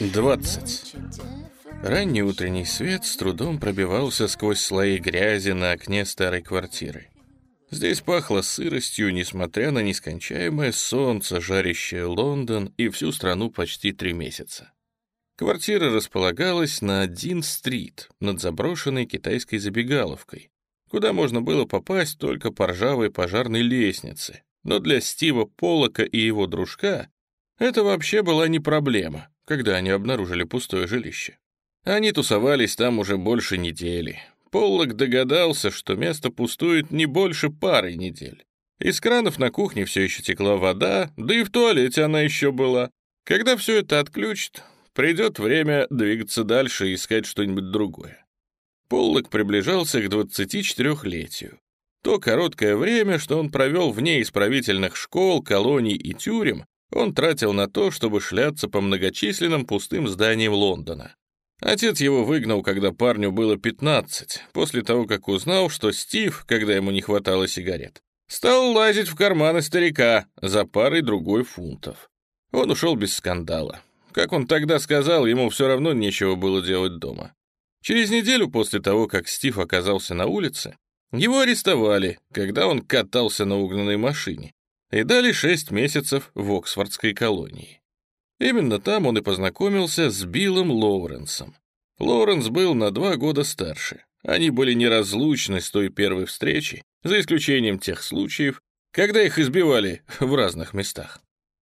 Двадцать. Ранний утренний свет с трудом пробивался сквозь слои грязи на окне старой квартиры. Здесь пахло сыростью, несмотря на нескончаемое солнце, жарящее Лондон и всю страну почти три месяца. Квартира располагалась на Дин-стрит, над заброшенной китайской забегаловкой, куда можно было попасть только по ржавой пожарной лестнице. Но для Стива Полока и его дружка это вообще была не проблема, когда они обнаружили пустое жилище. Они тусовались там уже больше недели. Поллок догадался, что место пустует не больше пары недель. Из кранов на кухне все еще текла вода, да и в туалете она еще была. Когда все это отключат, придет время двигаться дальше и искать что-нибудь другое. Поллок приближался к 24-летию. То короткое время, что он провел вне исправительных школ, колоний и тюрем, он тратил на то, чтобы шляться по многочисленным пустым зданиям Лондона. Отец его выгнал, когда парню было 15, после того, как узнал, что Стив, когда ему не хватало сигарет, стал лазить в карманы старика за парой другой фунтов. Он ушел без скандала. Как он тогда сказал, ему все равно нечего было делать дома. Через неделю после того, как Стив оказался на улице, его арестовали, когда он катался на угнанной машине, и дали шесть месяцев в Оксфордской колонии. Именно там он и познакомился с Биллом Лоуренсом. Лоуренс был на два года старше. Они были неразлучны с той первой встречи, за исключением тех случаев, когда их избивали в разных местах.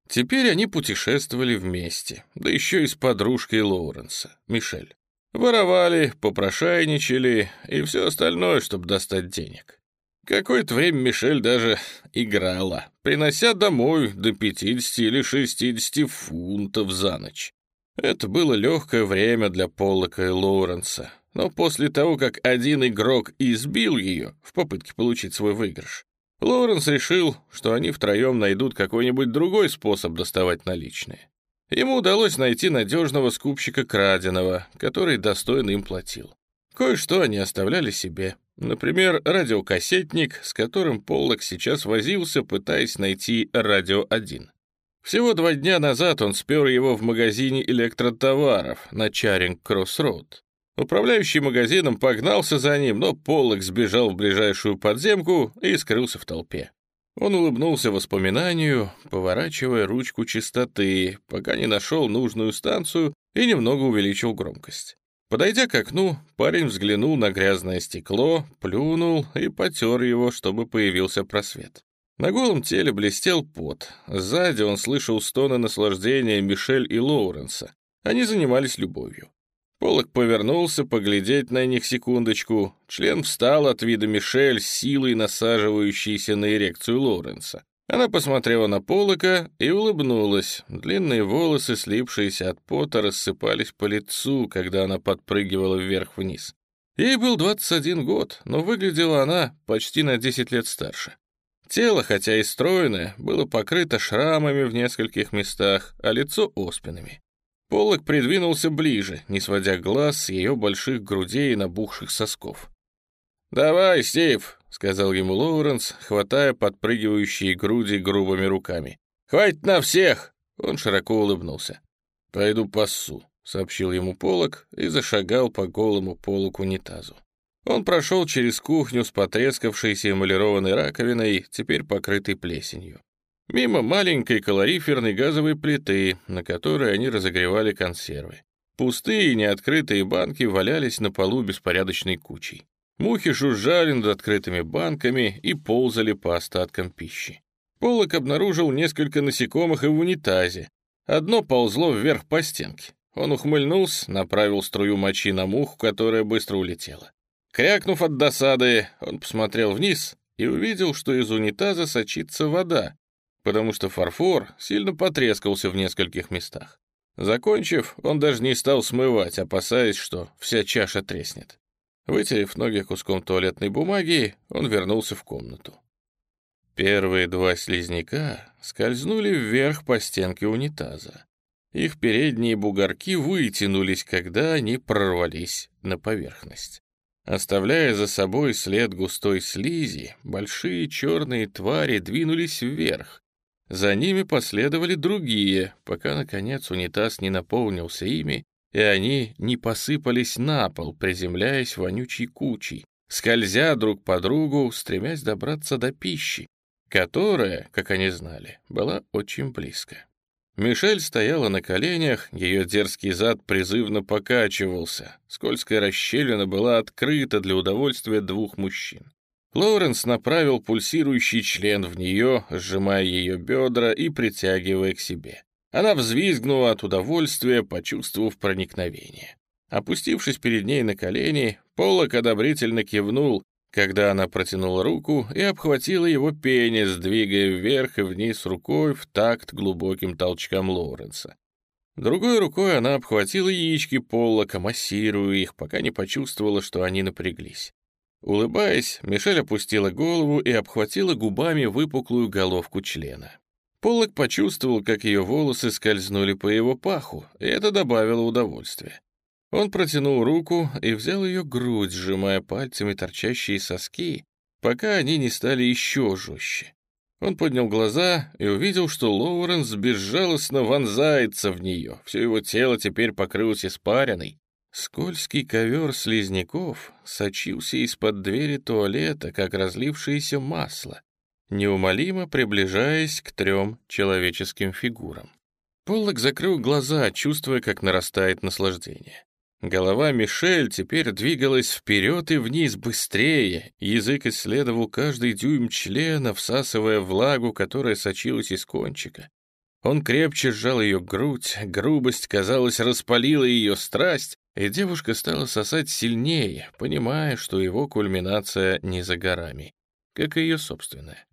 Теперь они путешествовали вместе, да еще и с подружкой Лоуренса, Мишель. Воровали, попрошайничали и все остальное, чтобы достать денег. Какое-то время Мишель даже играла, принося домой до 50 или 60 фунтов за ночь. Это было легкое время для Поллока и Лоуренса, но после того, как один игрок избил ее в попытке получить свой выигрыш, Лоуренс решил, что они втроем найдут какой-нибудь другой способ доставать наличные. Ему удалось найти надежного скупщика краденого, который достойно им платил. Кое-что они оставляли себе. Например, радиокассетник, с которым Поллок сейчас возился, пытаясь найти «Радио 1». Всего два дня назад он спер его в магазине электротоваров на Чаринг-Кроссроуд. Управляющий магазином погнался за ним, но Поллок сбежал в ближайшую подземку и скрылся в толпе. Он улыбнулся воспоминанию, поворачивая ручку частоты, пока не нашел нужную станцию и немного увеличил громкость. Подойдя к окну, парень взглянул на грязное стекло, плюнул и потер его, чтобы появился просвет. На голом теле блестел пот. Сзади он слышал стоны наслаждения Мишель и Лоуренса. Они занимались любовью. Полок повернулся поглядеть на них секундочку. Член встал от вида Мишель, силой насаживающейся на эрекцию Лоуренса. Она посмотрела на Полока и улыбнулась. Длинные волосы, слипшиеся от пота, рассыпались по лицу, когда она подпрыгивала вверх-вниз. Ей был 21 год, но выглядела она почти на 10 лет старше. Тело, хотя и стройное, было покрыто шрамами в нескольких местах, а лицо — оспинами. Полок придвинулся ближе, не сводя глаз с ее больших грудей и набухших сосков. «Давай, Стив, — сказал ему Лоуренс, хватая подпрыгивающие груди грубыми руками. «Хватит на всех!» Он широко улыбнулся. «Пойду пассу», — сообщил ему Полок и зашагал по голому полу к унитазу. Он прошел через кухню с потрескавшейся эмалированной раковиной, теперь покрытой плесенью. Мимо маленькой калориферной газовой плиты, на которой они разогревали консервы. Пустые неоткрытые банки валялись на полу беспорядочной кучей. Мухи жужжали над открытыми банками и ползали по остаткам пищи. Полок обнаружил несколько насекомых и в унитазе. Одно ползло вверх по стенке. Он ухмыльнулся, направил струю мочи на муху, которая быстро улетела. Крякнув от досады, он посмотрел вниз и увидел, что из унитаза сочится вода, потому что фарфор сильно потрескался в нескольких местах. Закончив, он даже не стал смывать, опасаясь, что вся чаша треснет. Вытерев ноги куском туалетной бумаги, он вернулся в комнату. Первые два слизняка скользнули вверх по стенке унитаза. Их передние бугорки вытянулись, когда они прорвались на поверхность. Оставляя за собой след густой слизи, большие черные твари двинулись вверх. За ними последовали другие, пока, наконец, унитаз не наполнился ими, и они не посыпались на пол, приземляясь вонючей кучей, скользя друг по другу, стремясь добраться до пищи, которая, как они знали, была очень близко. Мишель стояла на коленях, ее дерзкий зад призывно покачивался. Скользкая расщелина была открыта для удовольствия двух мужчин. Лоуренс направил пульсирующий член в нее, сжимая ее бедра и притягивая к себе. Она взвизгнула от удовольствия, почувствовав проникновение. Опустившись перед ней на колени, Полок одобрительно кивнул, когда она протянула руку и обхватила его пенис, двигая вверх и вниз рукой в такт глубоким толчкам Лоуренса. Другой рукой она обхватила яички Поллока, массируя их, пока не почувствовала, что они напряглись. Улыбаясь, Мишель опустила голову и обхватила губами выпуклую головку члена. Поллок почувствовал, как ее волосы скользнули по его паху, и это добавило удовольствия. Он протянул руку и взял ее грудь, сжимая пальцами торчащие соски, пока они не стали еще жестче. Он поднял глаза и увидел, что Лоуренс безжалостно вонзается в нее. Все его тело теперь покрылось испариной. Скользкий ковер слизняков сочился из-под двери туалета, как разлившееся масло, неумолимо приближаясь к трем человеческим фигурам. Поллок закрыл глаза, чувствуя, как нарастает наслаждение. Голова Мишель теперь двигалась вперед и вниз быстрее, язык исследовал каждый дюйм члена, всасывая влагу, которая сочилась из кончика. Он крепче сжал ее грудь, грубость, казалось, распалила ее страсть, и девушка стала сосать сильнее, понимая, что его кульминация не за горами, как и ее собственная.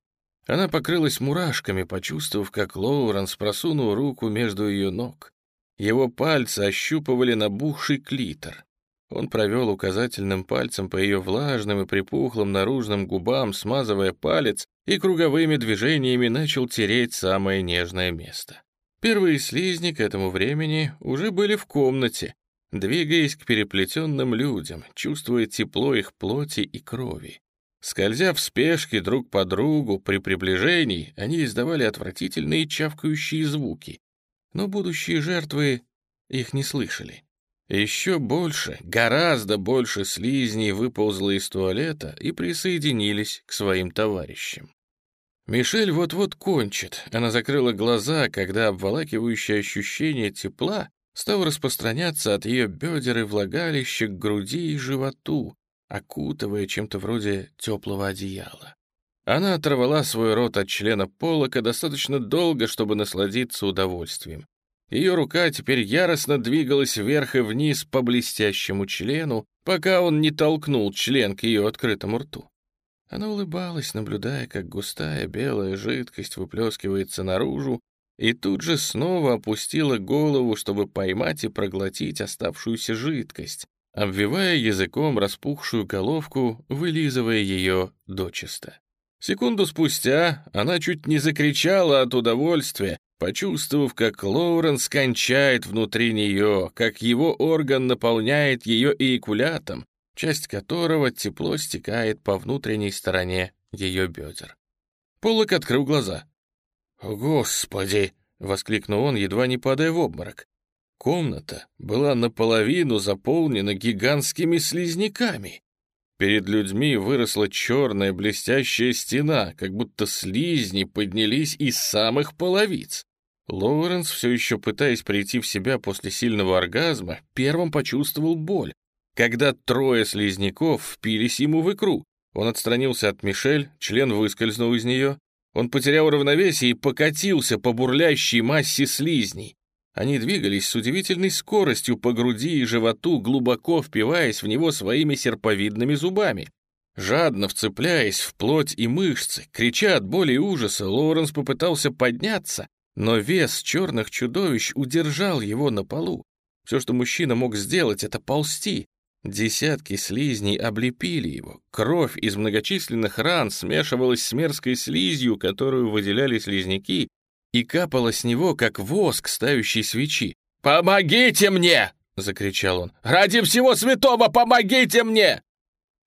Она покрылась мурашками, почувствовав, как Лоуренс просунул руку между ее ног. Его пальцы ощупывали набухший клитор. Он провел указательным пальцем по ее влажным и припухлым наружным губам, смазывая палец, и круговыми движениями начал тереть самое нежное место. Первые слизни к этому времени уже были в комнате, двигаясь к переплетенным людям, чувствуя тепло их плоти и крови. Скользя в спешке друг по другу, при приближении они издавали отвратительные чавкающие звуки, но будущие жертвы их не слышали. Еще больше, гораздо больше слизней выползло из туалета и присоединились к своим товарищам. Мишель вот-вот кончит. Она закрыла глаза, когда обволакивающее ощущение тепла стало распространяться от ее бедер и влагалища к груди и животу, окутывая чем-то вроде теплого одеяла. Она оторвала свой рот от члена полока достаточно долго, чтобы насладиться удовольствием. Ее рука теперь яростно двигалась вверх и вниз по блестящему члену, пока он не толкнул член к ее открытому рту. Она улыбалась, наблюдая, как густая белая жидкость выплескивается наружу, и тут же снова опустила голову, чтобы поймать и проглотить оставшуюся жидкость, обвивая языком распухшую головку, вылизывая ее дочисто. Секунду спустя она чуть не закричала от удовольствия, почувствовав, как Лоуренс кончает внутри нее, как его орган наполняет ее эякулятом, часть которого тепло стекает по внутренней стороне ее бедер. Полок открыл глаза. «Господи!» — воскликнул он, едва не падая в обморок. Комната была наполовину заполнена гигантскими слизняками. Перед людьми выросла черная блестящая стена, как будто слизни поднялись из самых половиц. Лоуренс, все еще пытаясь прийти в себя после сильного оргазма, первым почувствовал боль, когда трое слизняков впились ему в икру. Он отстранился от Мишель, член выскользнул из нее. Он потерял равновесие и покатился по бурлящей массе слизней. Они двигались с удивительной скоростью по груди и животу, глубоко впиваясь в него своими серповидными зубами. Жадно вцепляясь в плоть и мышцы, крича от боли и ужаса, Лоуренс попытался подняться, но вес черных чудовищ удержал его на полу. Все, что мужчина мог сделать, это ползти. Десятки слизней облепили его. Кровь из многочисленных ран смешивалась с мерзкой слизью, которую выделяли слизняки, и капала с него, как воск ставящий свечи. «Помогите мне!» — закричал он. «Ради всего святого, помогите мне!»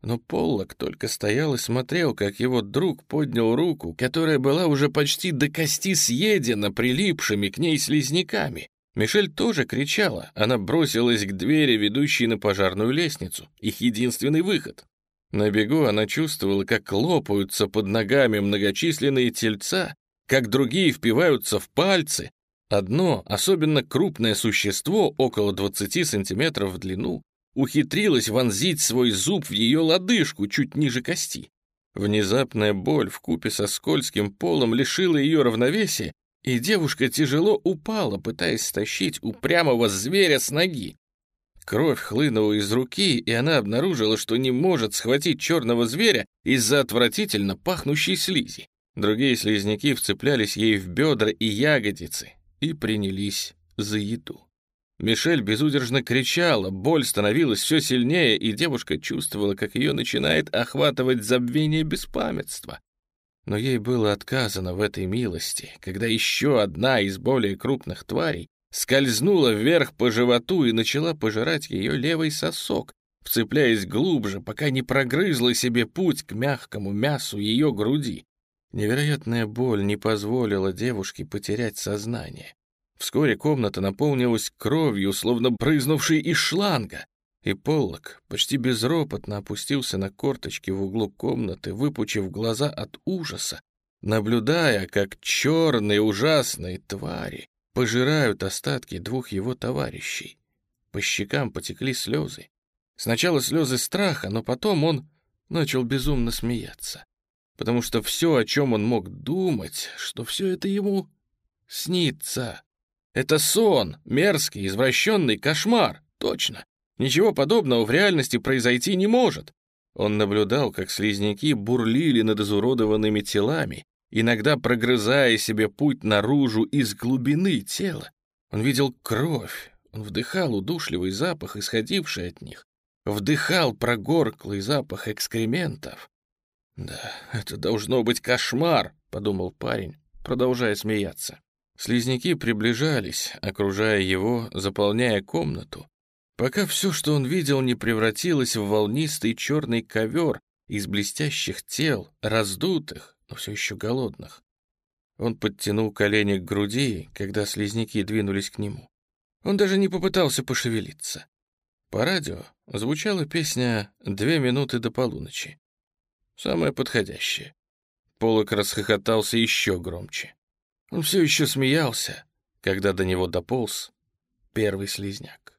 Но Поллок только стоял и смотрел, как его друг поднял руку, которая была уже почти до кости съедена прилипшими к ней слизняками. Мишель тоже кричала. Она бросилась к двери, ведущей на пожарную лестницу. Их единственный выход. На бегу она чувствовала, как лопаются под ногами многочисленные тельца, как другие впиваются в пальцы. Одно, особенно крупное существо, около 20 сантиметров в длину, ухитрилось вонзить свой зуб в ее лодыжку чуть ниже кости. Внезапная боль в купе со скользким полом лишила ее равновесия, и девушка тяжело упала, пытаясь стащить упрямого зверя с ноги. Кровь хлынула из руки, и она обнаружила, что не может схватить черного зверя из-за отвратительно пахнущей слизи. Другие слизняки вцеплялись ей в бедра и ягодицы и принялись за еду. Мишель безудержно кричала, боль становилась все сильнее, и девушка чувствовала, как ее начинает охватывать забвение беспамятства. Но ей было отказано в этой милости, когда еще одна из более крупных тварей скользнула вверх по животу и начала пожирать ее левый сосок, вцепляясь глубже, пока не прогрызла себе путь к мягкому мясу ее груди. Невероятная боль не позволила девушке потерять сознание. Вскоре комната наполнилась кровью, словно брызнувшей из шланга, и Поллок почти безропотно опустился на корточки в углу комнаты, выпучив глаза от ужаса, наблюдая, как черные ужасные твари пожирают остатки двух его товарищей. По щекам потекли слезы. Сначала слезы страха, но потом он начал безумно смеяться. Потому что все, о чем он мог думать, что все это ему снится. Это сон, мерзкий, извращенный кошмар, точно. Ничего подобного в реальности произойти не может. Он наблюдал, как слизняки бурлили над изуродованными телами, иногда прогрызая себе путь наружу из глубины тела. Он видел кровь, он вдыхал удушливый запах, исходивший от них, вдыхал прогорклый запах экскрементов. «Да, это должно быть кошмар», — подумал парень, продолжая смеяться. Слизняки приближались, окружая его, заполняя комнату, пока все, что он видел, не превратилось в волнистый черный ковер из блестящих тел, раздутых, но все еще голодных. Он подтянул колени к груди, когда слизняки двинулись к нему. Он даже не попытался пошевелиться. По радио звучала песня «Две минуты до полуночи». Самая подходящая. Полок расхохотался еще громче. Он все еще смеялся, когда до него дополз первый слизняк.